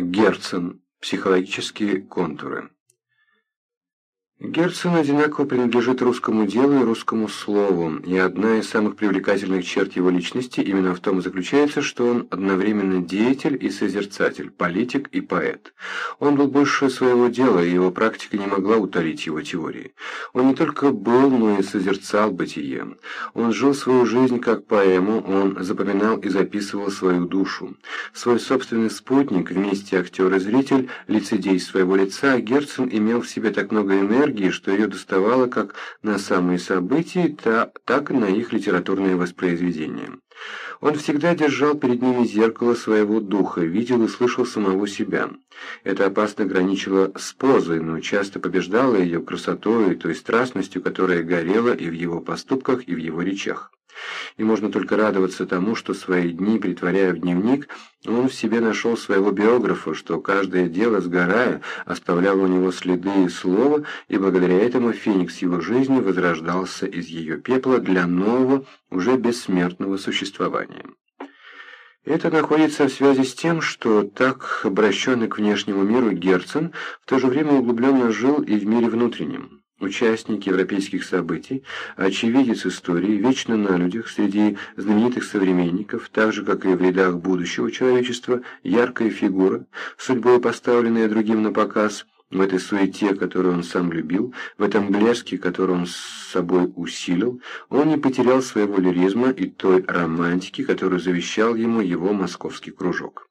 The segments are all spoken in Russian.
Герцен. Психологические контуры. Герцен одинаково принадлежит русскому делу и русскому слову, и одна из самых привлекательных черт его личности именно в том заключается, что он одновременно деятель и созерцатель, политик и поэт. Он был больше своего дела, и его практика не могла утолить его теории. Он не только был, но и созерцал бытие. Он жил свою жизнь как поэму, он запоминал и записывал свою душу. Свой собственный спутник, вместе актер и зритель, лицедей своего лица, Герцен имел в себе так много энергии, энергии, что ее доставало как на самые события, так и на их литературные воспроизведения. Он всегда держал перед ними зеркало своего духа, видел и слышал самого себя. Это опасно граничило с позой, но часто побеждало ее красотой и той страстностью, которая горела и в его поступках, и в его речах и можно только радоваться тому, что свои дни, притворяя в дневник, он в себе нашел своего биографа, что каждое дело, сгорая, оставляло у него следы и слова, и благодаря этому феникс его жизни возрождался из ее пепла для нового, уже бессмертного существования. Это находится в связи с тем, что так обращенный к внешнему миру Герцен в то же время углубленно жил и в мире внутреннем. Участник европейских событий, очевидец истории, вечно на людях, среди знаменитых современников, так же, как и в рядах будущего человечества, яркая фигура, судьбой поставленная другим на показ, в этой суете, которую он сам любил, в этом блеске, который он с собой усилил, он не потерял своего лиризма и той романтики, которую завещал ему его московский кружок.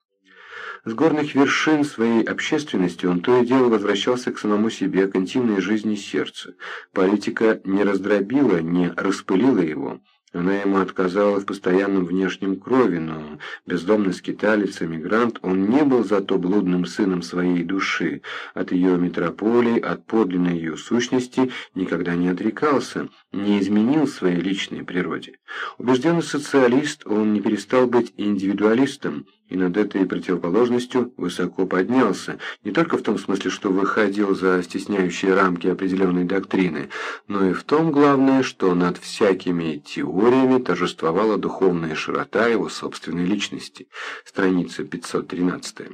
С горных вершин своей общественности он то и дело возвращался к самому себе, к интимной жизни сердца. Политика не раздробила, не распылила его. Она ему отказала в постоянном внешнем крови, но бездомный скиталец, эмигрант, он не был зато блудным сыном своей души. От ее метрополии, от подлинной ее сущности никогда не отрекался, не изменил своей личной природе. Убежденный социалист, он не перестал быть индивидуалистом, и над этой противоположностью высоко поднялся, не только в том смысле, что выходил за стесняющие рамки определенной доктрины, но и в том, главное, что над всякими теориями торжествовала духовная широта его собственной личности. Страница 513.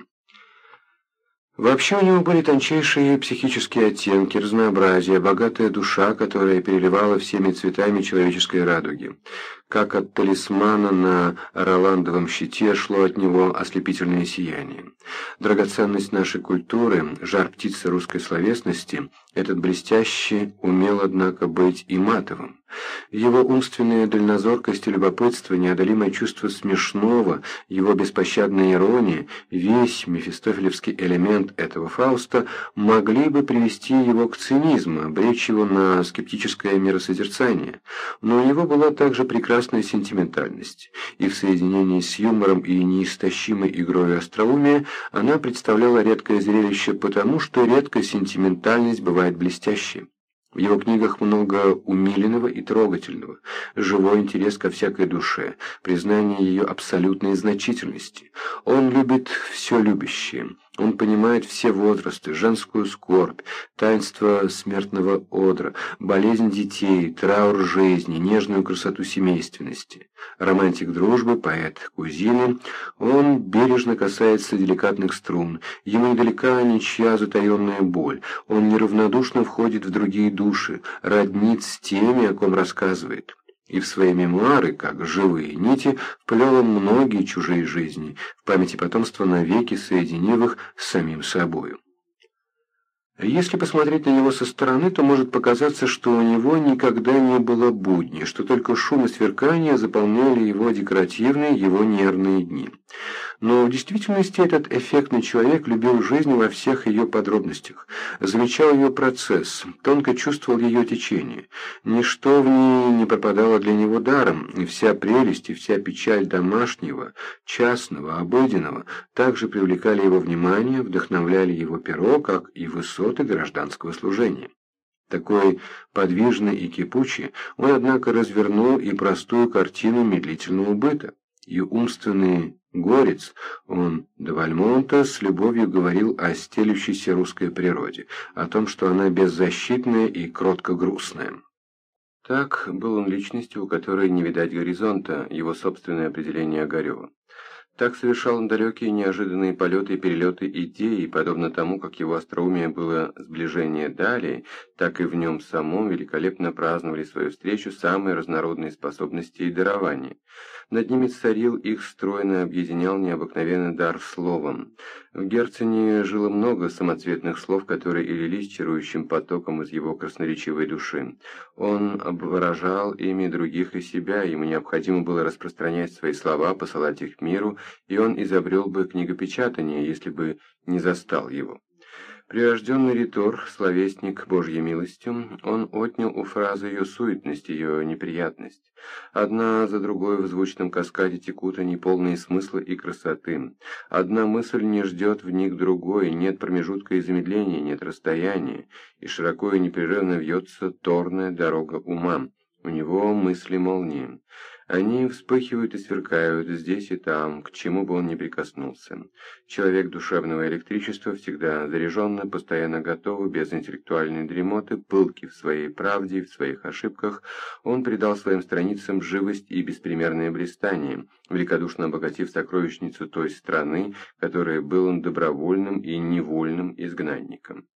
Вообще у него были тончайшие психические оттенки, разнообразие, богатая душа, которая переливала всеми цветами человеческой радуги. Как от талисмана на роландовом щите шло от него ослепительное сияние. Драгоценность нашей культуры, жар птицы русской словесности, этот блестящий умел, однако, быть и матовым. Его умственная дальнозоркость и любопытство, неодолимое чувство смешного, его беспощадная ирония, весь мефистофелевский элемент этого Фауста могли бы привести его к цинизму, обречь его на скептическое миросозерцание. Но у него была также прекрасная сентиментальность, и в соединении с юмором и неистощимой игрой остроумия она представляла редкое зрелище потому, что редкая сентиментальность бывает блестящей. В его книгах много умиленного и трогательного, живой интерес ко всякой душе, признание ее абсолютной значительности. Он любит все любящее, он понимает все возрасты, женскую скорбь, таинство смертного одра, болезнь детей, траур жизни, нежную красоту семейственности. Романтик дружбы, поэт кузины, он бережно касается деликатных струн, ему недалека ничья затаенная боль, он неравнодушно входит в другие души, роднит с теми, о ком рассказывает и в свои мемуары, как живые нити, вплел он многие чужие жизни, в памяти потомства навеки соединив с самим собою. Если посмотреть на него со стороны, то может показаться, что у него никогда не было будни, что только шум и сверкание заполняли его декоративные, его нервные дни. Но в действительности этот эффектный человек любил жизнь во всех ее подробностях, замечал ее процесс, тонко чувствовал ее течение. Ничто в ней не пропадало для него даром, и вся прелесть и вся печаль домашнего, частного, обыденного также привлекали его внимание, вдохновляли его перо, как и высоты гражданского служения. Такой подвижный и кипучий, он, однако, развернул и простую картину медлительного быта, и умственный Горец, он до Вальмонта с любовью говорил о стелющейся русской природе, о том, что она беззащитная и кротко-грустная. Так был он личностью, у которой не видать горизонта, его собственное определение Огарева. Так совершал он далекие неожиданные полеты и перелеты идей, подобно тому, как его остроумие было сближение далее, так и в нем самом великолепно праздновали свою встречу самые разнородные способности и дарования. Над ними царил их стройно объединял необыкновенный дар словом. В Герцене жило много самоцветных слов, которые и лились чарующим потоком из его красноречивой души. Он обворожал ими других и себя, ему необходимо было распространять свои слова, посылать их миру, и он изобрел бы книгопечатание, если бы не застал его. Прирожденный ритор, словесник Божьей милостью, он отнял у фразы ее суетность, ее неприятность. Одна за другой в звучном каскаде текут они полные смысла и красоты. Одна мысль не ждет в них другой, нет промежутка и замедления, нет расстояния, и широко и непрерывно вьется торная дорога ума. У него мысли молнии. Они вспыхивают и сверкают здесь и там, к чему бы он ни прикоснулся. Человек душевного электричества всегда заряженно, постоянно готовый, без интеллектуальной дремоты, пылки в своей правде и в своих ошибках, он придал своим страницам живость и беспримерное блистание, великодушно обогатив сокровищницу той страны, которой был он добровольным и невольным изгнанником.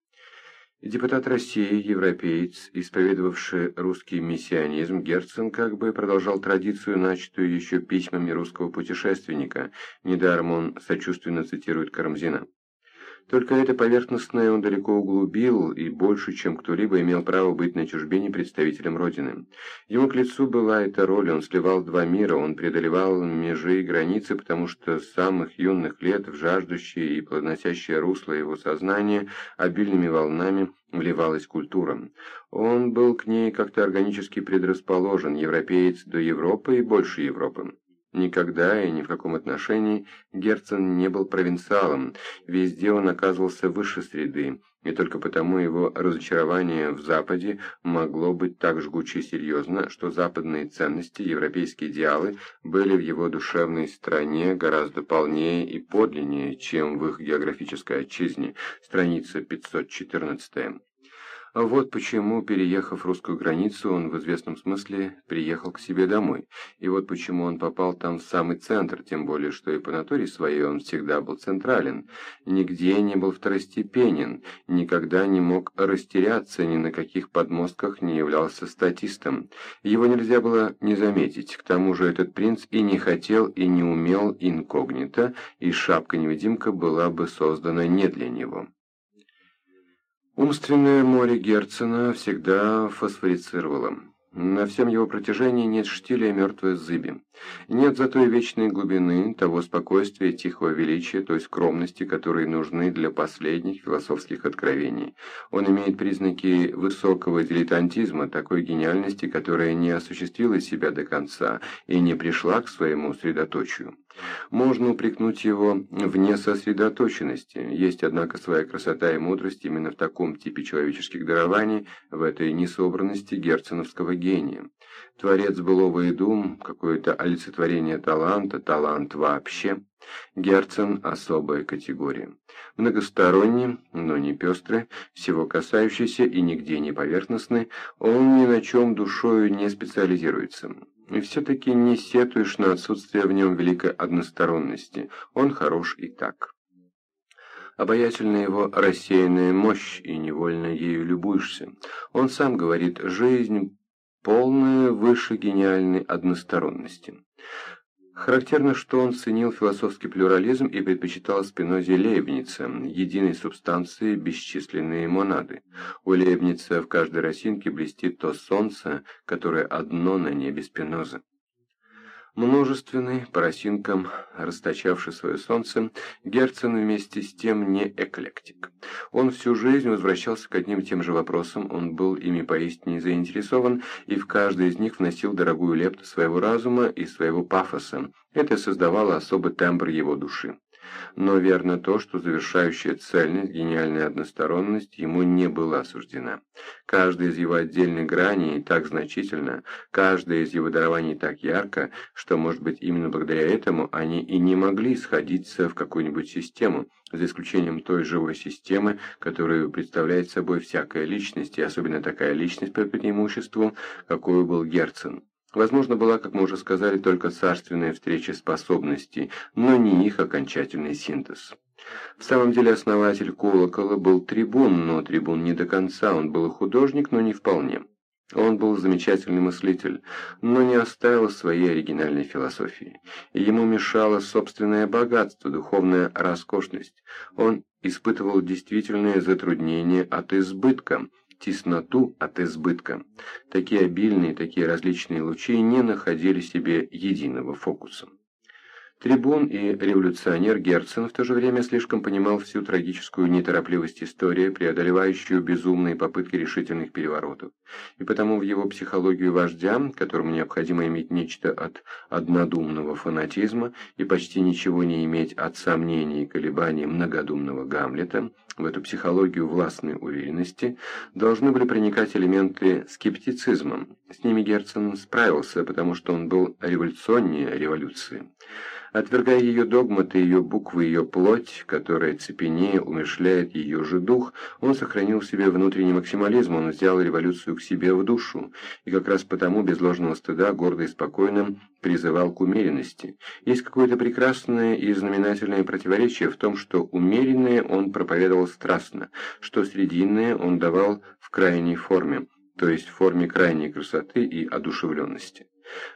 Депутат России, европеец, исповедовавший русский миссионизм, Герцен как бы продолжал традицию, начатую еще письмами русского путешественника. Недаром он сочувственно цитирует Карамзина. Только это поверхностное он далеко углубил и больше, чем кто-либо имел право быть на чужбине представителем Родины. Ему к лицу была эта роль, он сливал два мира, он преодолевал межи и границы, потому что с самых юных лет в жаждущее и плодоносящее русло его сознания обильными волнами вливалась культура. Он был к ней как-то органически предрасположен, европеец до Европы и больше Европы. Никогда и ни в каком отношении Герцен не был провинциалом, везде он оказывался выше среды, и только потому его разочарование в Западе могло быть так жгуче серьезно, что западные ценности, европейские идеалы были в его душевной стране гораздо полнее и подлиннее, чем в их географической отчизне, страница 514. Вот почему, переехав русскую границу, он в известном смысле приехал к себе домой. И вот почему он попал там в самый центр, тем более, что и по натуре своей он всегда был централен. Нигде не был второстепенен, никогда не мог растеряться, ни на каких подмостках не являлся статистом. Его нельзя было не заметить. К тому же этот принц и не хотел, и не умел инкогнито, и шапка-невидимка была бы создана не для него. Умственное море Герцена всегда фосфорицировало. На всем его протяжении нет штиля и мертвой зыби. Нет зато и вечной глубины, того спокойствия, тихого величия, той скромности, которые нужны для последних философских откровений. Он имеет признаки высокого дилетантизма, такой гениальности, которая не осуществила себя до конца и не пришла к своему средоточию. Можно упрекнуть его в несосредоточенности. Есть, однако, своя красота и мудрость именно в таком типе человеческих дарований, в этой несобранности герценовского гения. Творец былого и дум, какое-то олицетворение таланта, талант вообще. Герцен – особая категория. Многосторонний, но не пестрый, всего касающийся и нигде не поверхностный, он ни на чем душою не специализируется. И все-таки не сетуешь на отсутствие в нем великой односторонности. Он хорош и так. Обаятельна его рассеянная мощь, и невольно ею любуешься. Он сам говорит «жизнь полная выше гениальной односторонности». Характерно, что он ценил философский плюрализм и предпочитал Спинозе Лейбница, единой субстанции бесчисленные монады. У Лейбница в каждой росинке блестит то солнце, которое одно на небе Спинозы. Множественный, по росинкам расточавший свое солнце, Герцен вместе с тем не эклектик. Он всю жизнь возвращался к одним и тем же вопросам, он был ими поистине заинтересован, и в каждый из них вносил дорогую лепту своего разума и своего пафоса. Это создавало особый тембр его души. Но верно то, что завершающая цельность, гениальная односторонность ему не была осуждена. Каждая из его отдельных граней так значительно, каждая из его дарований так ярко, что, может быть, именно благодаря этому они и не могли сходиться в какую-нибудь систему, за исключением той живой системы, которую представляет собой всякая личность, и особенно такая личность по преимуществу, какой был Герцен. Возможно, была, как мы уже сказали, только царственная встреча способностей, но не их окончательный синтез. В самом деле основатель колокола был трибун, но трибун не до конца, он был художник, но не вполне. Он был замечательный мыслитель, но не оставил своей оригинальной философии. Ему мешало собственное богатство, духовная роскошность. Он испытывал действительное затруднение от избытка, тесноту от избытка. Такие обильные, такие различные лучи не находили себе единого фокуса. Трибун и революционер Герцен в то же время слишком понимал всю трагическую неторопливость истории, преодолевающую безумные попытки решительных переворотов. И потому в его психологию вождя, которому необходимо иметь нечто от однодумного фанатизма и почти ничего не иметь от сомнений и колебаний многодумного Гамлета, в эту психологию властной уверенности должны были проникать элементы скептицизма. С ними Герцен справился, потому что он был революционнее революции. Отвергая ее догматы, ее буквы, ее плоть, которая цепенее умершляет ее же дух, он сохранил в себе внутренний максимализм, он взял революцию к себе в душу, и как раз потому без ложного стыда гордо и спокойно призывал к умеренности. Есть какое-то прекрасное и знаменательное противоречие в том, что умеренное он проповедовал страстно, что срединное он давал в крайней форме, то есть в форме крайней красоты и одушевленности.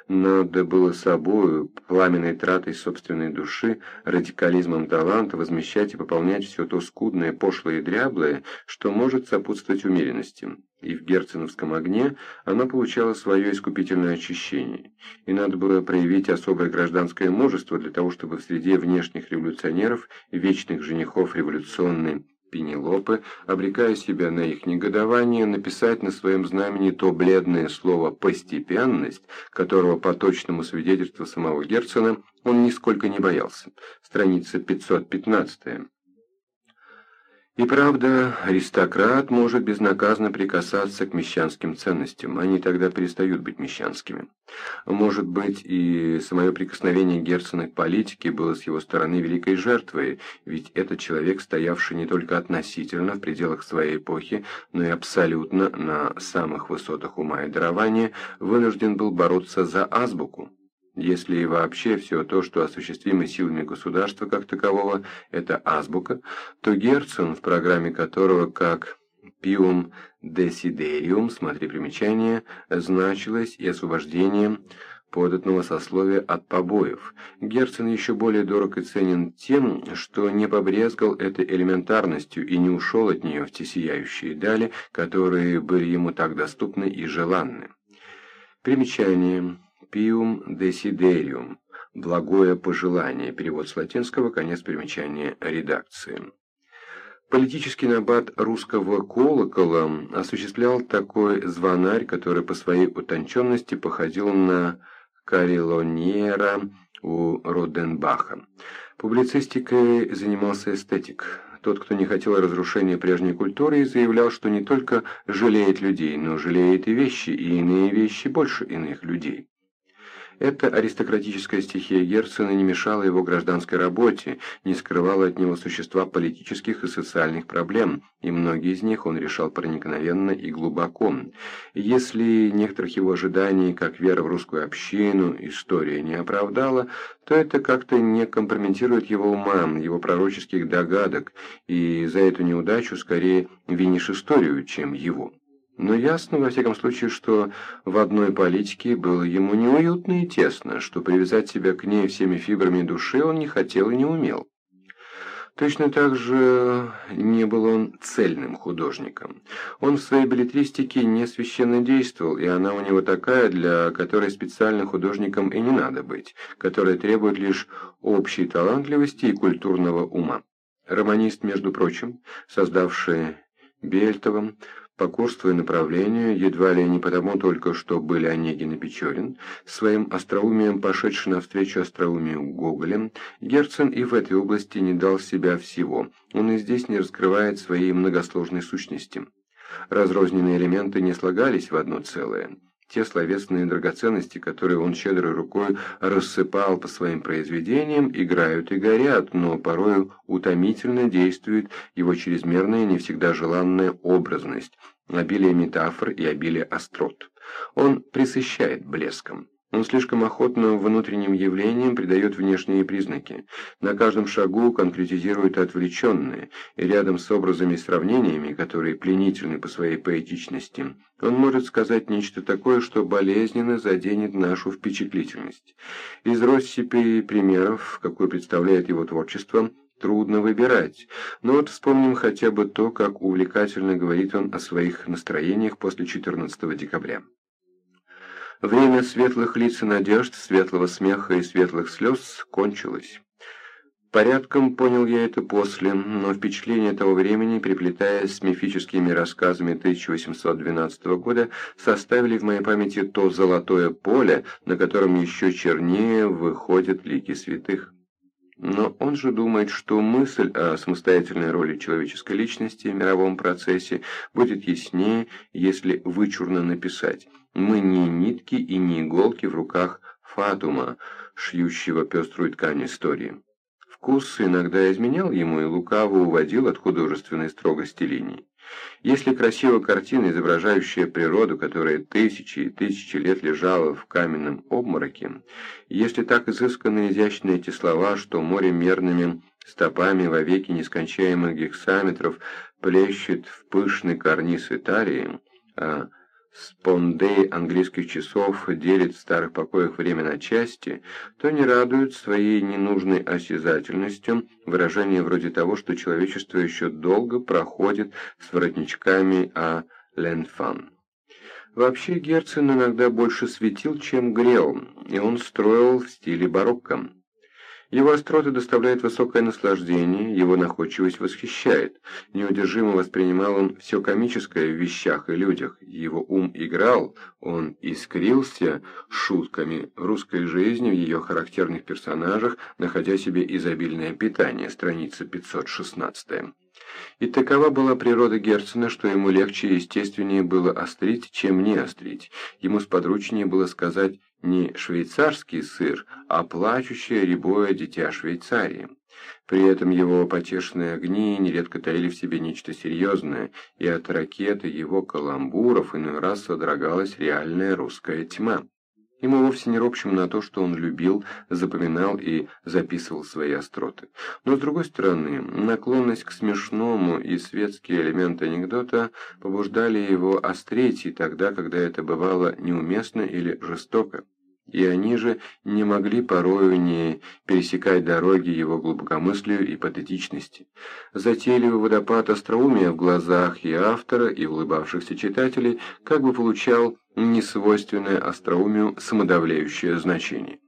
Надо было собою, пламенной тратой собственной души, радикализмом таланта возмещать и пополнять все то скудное, пошлое и дряблое, что может сопутствовать умеренности. И в герценовском огне оно получало свое искупительное очищение. И надо было проявить особое гражданское мужество для того, чтобы в среде внешних революционеров, вечных женихов революционной Пенелопы, обрекая себя на их негодование, написать на своем знамени то бледное слово «постепенность», которого по точному свидетельству самого Герцена он нисколько не боялся. Страница 515. И правда, аристократ может безнаказанно прикасаться к мещанским ценностям, они тогда перестают быть мещанскими. Может быть, и самое прикосновение Герцена к политике было с его стороны великой жертвой, ведь этот человек, стоявший не только относительно в пределах своей эпохи, но и абсолютно на самых высотах ума и дарования, вынужден был бороться за азбуку. Если и вообще все то, что осуществимо силами государства как такового, это азбука, то Герцен, в программе которого как «Pium Desiderium», смотри примечание, значилось и освобождение податного сословия от побоев. Герцен еще более дорог и ценен тем, что не побрезгал этой элементарностью и не ушел от нее в те сияющие дали, которые были ему так доступны и желанны. Примечание. Pium desiderium – благое пожелание, перевод с латинского, конец примечания редакции. Политический набат русского колокола осуществлял такой звонарь, который по своей утонченности походил на карелоньера у Роденбаха. Публицистикой занимался эстетик. Тот, кто не хотел разрушения прежней культуры, заявлял, что не только жалеет людей, но жалеет и вещи, и иные вещи больше иных людей. Эта аристократическая стихия Герцена не мешала его гражданской работе, не скрывала от него существа политических и социальных проблем, и многие из них он решал проникновенно и глубоко. Если некоторых его ожиданий, как вера в русскую общину, история не оправдала, то это как-то не компрометирует его ума, его пророческих догадок, и за эту неудачу скорее винишь историю, чем его. Но ясно, во всяком случае, что в одной политике было ему неуютно и тесно, что привязать себя к ней всеми фибрами души он не хотел и не умел. Точно так же не был он цельным художником. Он в своей билетристике не священно действовал, и она у него такая, для которой специально художником и не надо быть, которая требует лишь общей талантливости и культурного ума. Романист, между прочим, создавший Бельтовым, покорствуя направлению, едва ли не потому только, что были Онегин и Печорин, своим остроумием пошедший навстречу остроумию Гоголя, Герцен и в этой области не дал себя всего, он и здесь не раскрывает своей многосложной сущности. Разрозненные элементы не слагались в одно целое. Те словесные драгоценности, которые он щедрой рукой рассыпал по своим произведениям, играют и горят, но порою утомительно действует его чрезмерная, не всегда желанная образность, обилие метафор и обилие острот. Он присыщает блеском. Он слишком охотно внутренним явлениям придает внешние признаки. На каждом шагу конкретизирует отвлеченные, и рядом с образами и сравнениями, которые пленительны по своей поэтичности, он может сказать нечто такое, что болезненно заденет нашу впечатлительность. Из россыпи примеров, какой представляет его творчество, трудно выбирать, но вот вспомним хотя бы то, как увлекательно говорит он о своих настроениях после 14 декабря. Время светлых лиц и надежд, светлого смеха и светлых слез кончилось. Порядком понял я это после, но впечатления того времени, переплетаясь с мифическими рассказами 1812 года, составили в моей памяти то золотое поле, на котором еще чернее выходят лики святых. Но он же думает, что мысль о самостоятельной роли человеческой личности в мировом процессе будет яснее, если вычурно написать – мы не нитки и не иголки в руках Фатума, шьющего пеструю ткань истории. Вкус иногда изменял ему и лукаво уводил от художественной строгости линий. Если красивая картина, изображающая природу, которая тысячи и тысячи лет лежала в каменном обмороке, если так изысканно изящны эти слова, что море мерными стопами во веки нескончаемых гексаметров плещет в пышный карниз Италии, а Спондей английских часов делит в старых покоях время на части, то не радуют своей ненужной осязательностью выражение вроде того, что человечество еще долго проходит с воротничками а ленфан. Вообще Герцен иногда больше светил, чем грел, и он строил в стиле барокко. Его остроты доставляют высокое наслаждение, его находчивость восхищает. Неудержимо воспринимал он все комическое в вещах и людях. Его ум играл, он искрился шутками русской жизни, в ее характерных персонажах, находя себе изобильное питание, страница 516. И такова была природа Герцена, что ему легче и естественнее было острить, чем не острить. Ему сподручнее было сказать не швейцарский сыр, а плачущее рябое дитя Швейцарии. При этом его потешные огни нередко таили в себе нечто серьезное, и от ракеты его каламбуров иной раз содрогалась реальная русская тьма. Ему вовсе не ропщим на то, что он любил, запоминал и записывал свои остроты. Но, с другой стороны, наклонность к смешному и светские элементы анекдота побуждали его острить и тогда, когда это бывало неуместно или жестоко и они же не могли порою не пересекать дороги его глубокомыслию и патетичности. Затейливый водопад остроумия в глазах и автора, и улыбавшихся читателей как бы получал несвойственное остроумию самодавляющее значение.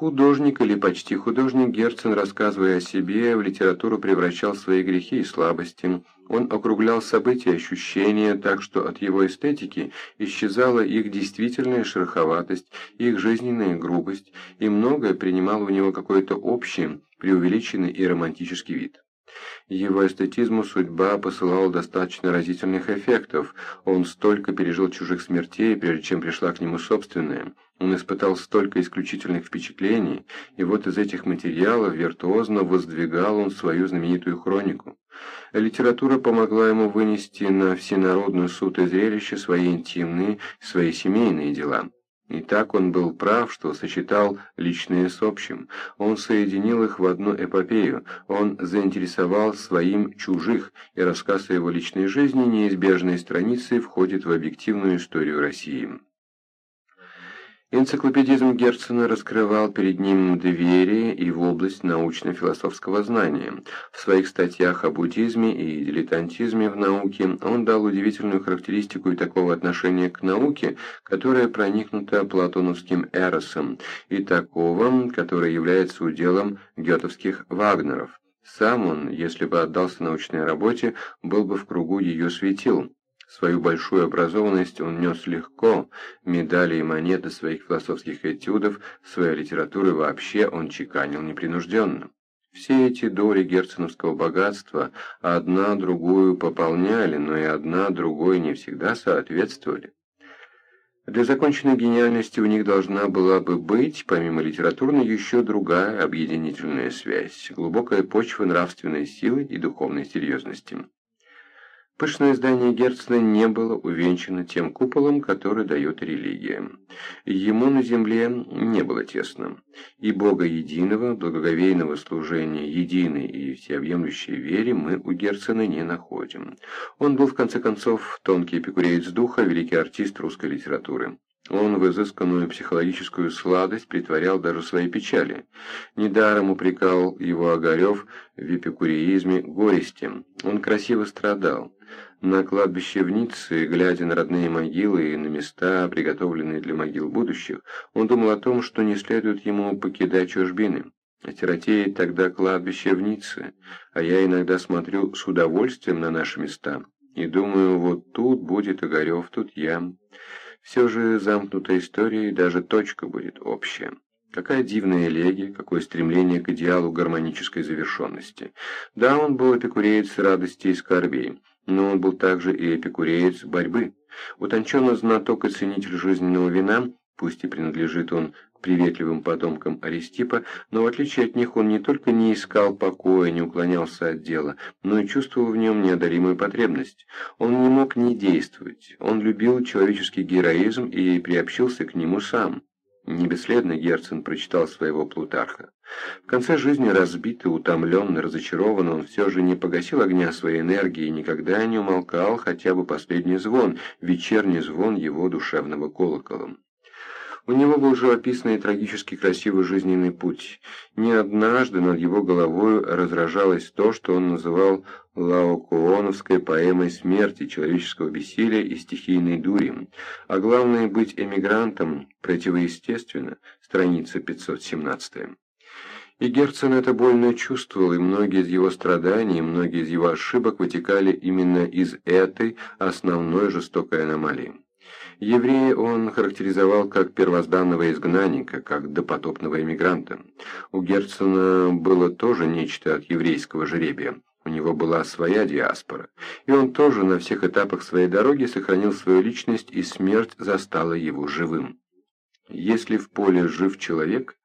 Художник или почти художник Герцен, рассказывая о себе, в литературу превращал свои грехи и слабости. Он округлял события и ощущения так, что от его эстетики исчезала их действительная шероховатость, их жизненная грубость, и многое принимало у него какой-то общий, преувеличенный и романтический вид. Его эстетизму судьба посылала достаточно разительных эффектов. Он столько пережил чужих смертей, прежде чем пришла к нему собственная. Он испытал столько исключительных впечатлений, и вот из этих материалов виртуозно воздвигал он свою знаменитую хронику. Литература помогла ему вынести на всенародную суд и зрелище свои интимные, свои семейные дела. И так он был прав, что сочетал личное с общим. Он соединил их в одну эпопею. Он заинтересовал своим чужих, и рассказ о его личной жизни неизбежной страницей входит в объективную историю России. Энциклопедизм Герцена раскрывал перед ним двери и в область научно-философского знания. В своих статьях о буддизме и дилетантизме в науке он дал удивительную характеристику и такого отношения к науке, которое проникнуто платоновским эросом, и такого, которое является уделом гетовских вагнеров. Сам он, если бы отдался научной работе, был бы в кругу ее светил. Свою большую образованность он нес легко, медали и монеты своих философских этюдов, своей литературы вообще он чеканил непринужденно. Все эти доли герценовского богатства одна другую пополняли, но и одна другой не всегда соответствовали. Для законченной гениальности у них должна была бы быть, помимо литературной, еще другая объединительная связь, глубокая почва нравственной силы и духовной серьезности. Пышное здание Герцена не было увенчано тем куполом, который дает религия. Ему на земле не было тесно. И Бога единого, благоговейного служения единой и всеобъемлющей вере мы у Герцена не находим. Он был, в конце концов, тонкий эпикуреец духа, великий артист русской литературы. Он в изысканную психологическую сладость притворял даже свои печали. Недаром упрекал его Огарев в эпикуреизме горести. Он красиво страдал. На кладбище в Ницце, глядя на родные могилы и на места, приготовленные для могил будущих, он думал о том, что не следует ему покидать чужбины. Осиротеет тогда кладбище в Ницце, а я иногда смотрю с удовольствием на наши места и думаю, вот тут будет Огарев, тут я. Все же замкнутая история и даже точка будет общая. Какая дивная элегия, какое стремление к идеалу гармонической завершенности. Да, он был эпикуреец радости и скорбей, но он был также и эпикуреец борьбы. Утонченный знаток и ценитель жизненного вина, пусть и принадлежит он приветливым потомкам Аристипа, но в отличие от них он не только не искал покоя, не уклонялся от дела, но и чувствовал в нем неодолимую потребность. Он не мог не действовать, он любил человеческий героизм и приобщился к нему сам. Не бесследно Герцен прочитал своего Плутарха. В конце жизни разбитый, утомленный, разочарованный, он все же не погасил огня своей энергии и никогда не умолкал хотя бы последний звон, вечерний звон его душевного колокола. У него был живописный и трагически красивый жизненный путь. Не однажды над его головой разражалось то, что он называл лаокооновской поэмой смерти, человеческого бессилия и стихийной дури. А главное, быть эмигрантом противоестественно, страница 517. И Герцен это больно чувствовал, и многие из его страданий, многие из его ошибок вытекали именно из этой основной жестокой аномалии. Еврея он характеризовал как первозданного изгнанника, как допотопного эмигранта. У Герцена было тоже нечто от еврейского жеребия. У него была своя диаспора, и он тоже на всех этапах своей дороги сохранил свою личность, и смерть застала его живым. Если в поле жив человек,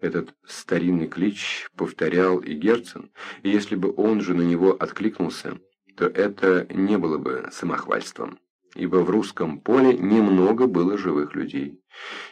этот старинный клич повторял и Герцен, и если бы он же на него откликнулся, то это не было бы самохвальством ибо в русском поле немного было живых людей,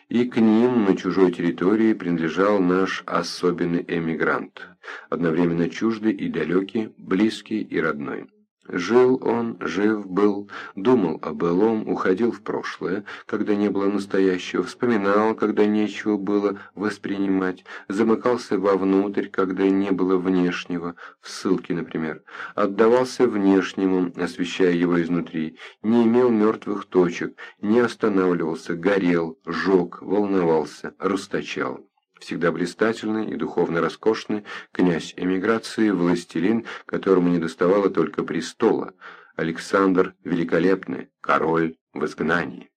и к ним на чужой территории принадлежал наш особенный эмигрант, одновременно чуждый и далекий, близкий и родной. Жил он, жив был, думал о былом, уходил в прошлое, когда не было настоящего, вспоминал, когда нечего было воспринимать, замыкался вовнутрь, когда не было внешнего, в ссылке, например, отдавался внешнему, освещая его изнутри, не имел мертвых точек, не останавливался, горел, жег, волновался, расточал всегда блистательный и духовно роскошный, князь эмиграции, властелин, которому не доставало только престола, Александр Великолепный, король в изгнании.